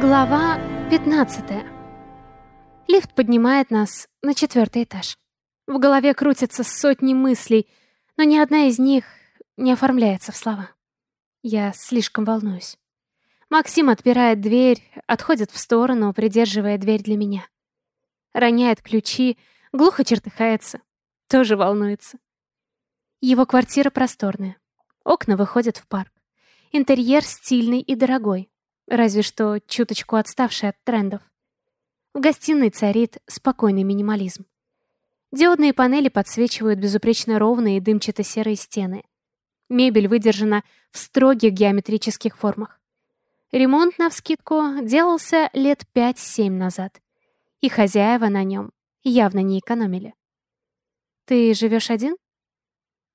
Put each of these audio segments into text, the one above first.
Глава 15. Лифт поднимает нас на четвертый этаж. В голове крутятся сотни мыслей, но ни одна из них не оформляется в слова. Я слишком волнуюсь. Максим отпирает дверь, отходит в сторону, придерживая дверь для меня. Роняет ключи, глухо чертыхается, тоже волнуется. Его квартира просторная. Окна выходят в парк. Интерьер стильный и дорогой, разве что чуточку отставший от трендов. В гостиной царит спокойный минимализм. Диодные панели подсвечивают безупречно ровные дымчато-серые стены. Мебель выдержана в строгих геометрических формах. Ремонт, навскидку, делался лет 5-7 назад. И хозяева на нем явно не экономили. «Ты живешь один?»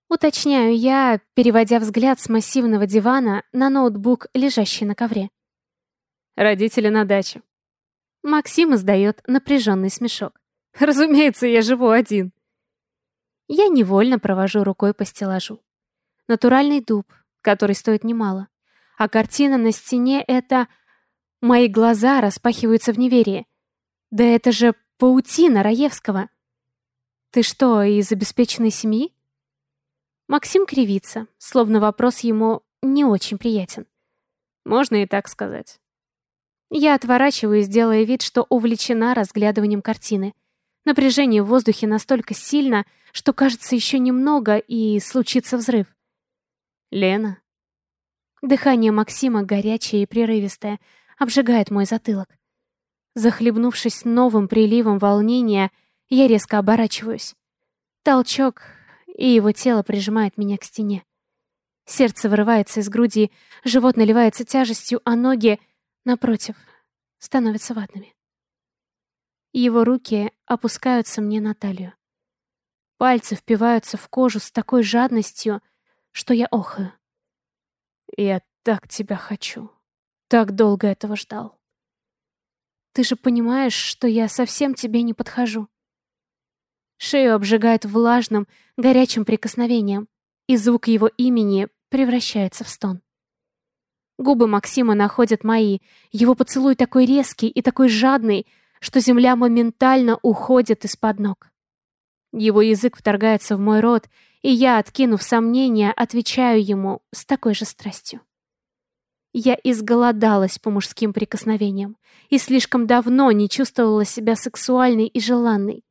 Уточняю я, переводя взгляд с массивного дивана на ноутбук, лежащий на ковре. Родители на даче. Максим издает напряженный смешок. Разумеется, я живу один. Я невольно провожу рукой по стеллажу. Натуральный дуб, который стоит немало. А картина на стене — это... Мои глаза распахиваются в неверии. Да это же паутина Раевского. Ты что, из обеспеченной семьи? Максим кривится, словно вопрос ему не очень приятен. Можно и так сказать. Я отворачиваюсь, делая вид, что увлечена разглядыванием картины. Напряжение в воздухе настолько сильно, что кажется еще немного, и случится взрыв. Лена. Дыхание Максима горячее и прерывистое, обжигает мой затылок. Захлебнувшись новым приливом волнения, я резко оборачиваюсь. Толчок, и его тело прижимает меня к стене. Сердце вырывается из груди, живот наливается тяжестью, а ноги напротив, становятся ватными. Его руки опускаются мне на талию. Пальцы впиваются в кожу с такой жадностью, что я охаю. Я так тебя хочу. Так долго этого ждал. Ты же понимаешь, что я совсем тебе не подхожу. Шею обжигает влажным, горячим прикосновением, и звук его имени превращается в стон. Губы Максима находят мои. Его поцелуй такой резкий и такой жадный, что земля моментально уходит из-под ног. Его язык вторгается в мой рот, и я, откинув сомнения, отвечаю ему с такой же страстью. Я изголодалась по мужским прикосновениям и слишком давно не чувствовала себя сексуальной и желанной.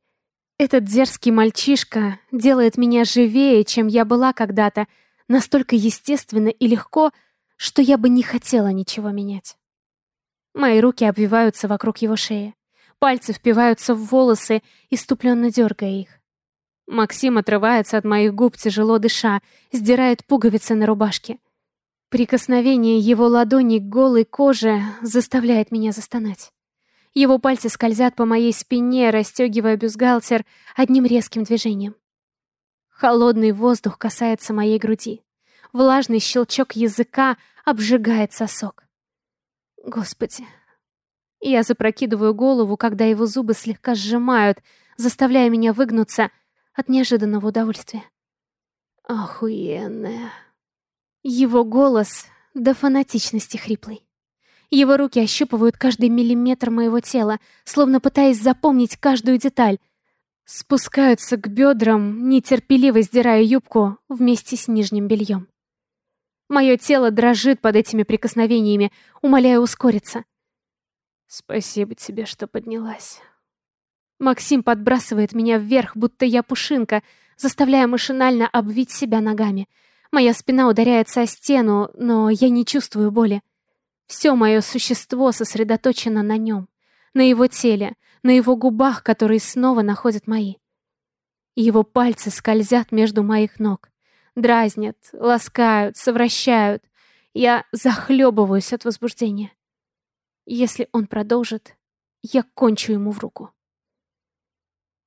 Этот дерзкий мальчишка делает меня живее, чем я была когда-то, настолько естественно и легко, что я бы не хотела ничего менять. Мои руки обвиваются вокруг его шеи. Пальцы впиваются в волосы, иступленно дергая их. Максим отрывается от моих губ, тяжело дыша, сдирает пуговицы на рубашке. Прикосновение его ладони к голой коже заставляет меня застонать. Его пальцы скользят по моей спине, расстегивая бюстгальтер одним резким движением. Холодный воздух касается моей груди. Влажный щелчок языка обжигает сосок. Господи. Я запрокидываю голову, когда его зубы слегка сжимают, заставляя меня выгнуться от неожиданного удовольствия. Охуенная. Его голос до фанатичности хриплый. Его руки ощупывают каждый миллиметр моего тела, словно пытаясь запомнить каждую деталь. Спускаются к бедрам, нетерпеливо сдирая юбку вместе с нижним бельем. Мое тело дрожит под этими прикосновениями, умоляя ускориться. Спасибо тебе, что поднялась. Максим подбрасывает меня вверх, будто я пушинка, заставляя машинально обвить себя ногами. Моя спина ударяется о стену, но я не чувствую боли. Все мое существо сосредоточено на нем, на его теле, на его губах, которые снова находят мои. Его пальцы скользят между моих ног. Дразнят, ласкают, совращают. Я захлебываюсь от возбуждения. Если он продолжит, я кончу ему в руку.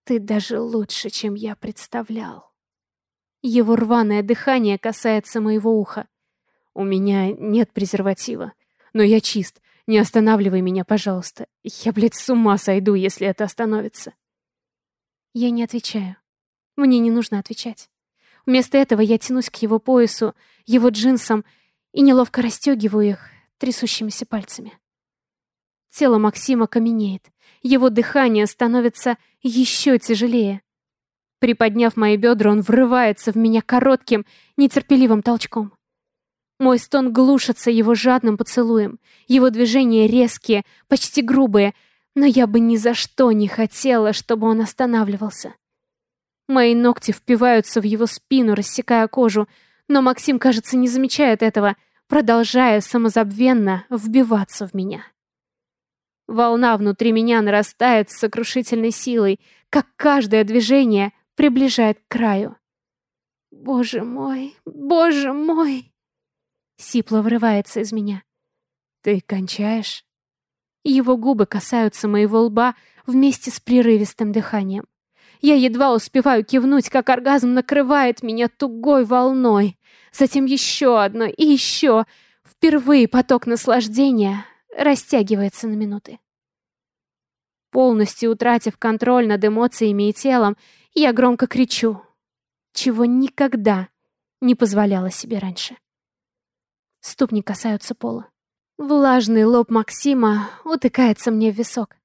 Ты даже лучше, чем я представлял. Его рваное дыхание касается моего уха. У меня нет презерватива, но я чист. Не останавливай меня, пожалуйста. Я, блядь, с ума сойду, если это остановится. Я не отвечаю. Мне не нужно отвечать. Вместо этого я тянусь к его поясу, его джинсам и неловко расстегиваю их трясущимися пальцами. Тело Максима каменеет. Его дыхание становится еще тяжелее. Приподняв мои бедра, он врывается в меня коротким, нетерпеливым толчком. Мой стон глушится его жадным поцелуем. Его движения резкие, почти грубые, но я бы ни за что не хотела, чтобы он останавливался. Мои ногти впиваются в его спину, рассекая кожу, но Максим, кажется, не замечает этого, продолжая самозабвенно вбиваться в меня. Волна внутри меня нарастает с сокрушительной силой, как каждое движение приближает к краю. «Боже мой, боже мой!» Сипло врывается из меня. «Ты кончаешь?» Его губы касаются моего лба вместе с прерывистым дыханием. Я едва успеваю кивнуть, как оргазм накрывает меня тугой волной. Затем еще одно и еще. Впервые поток наслаждения растягивается на минуты. Полностью утратив контроль над эмоциями и телом, я громко кричу, чего никогда не позволяла себе раньше. Ступни касаются пола. Влажный лоб Максима утыкается мне в висок.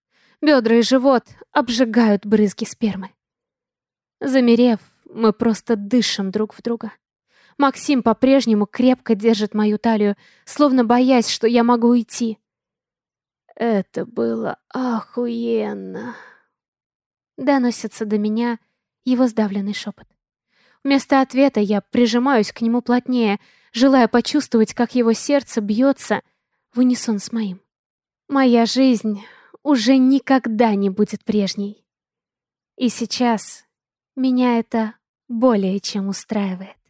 Бедра и живот обжигают брызги спермы. Замерев, мы просто дышим друг в друга. Максим по-прежнему крепко держит мою талию, словно боясь, что я могу уйти. Это было охуенно. Доносится до меня его сдавленный шепот. Вместо ответа я прижимаюсь к нему плотнее, желая почувствовать, как его сердце бьется в унисон с моим. Моя жизнь уже никогда не будет прежней. И сейчас меня это более чем устраивает.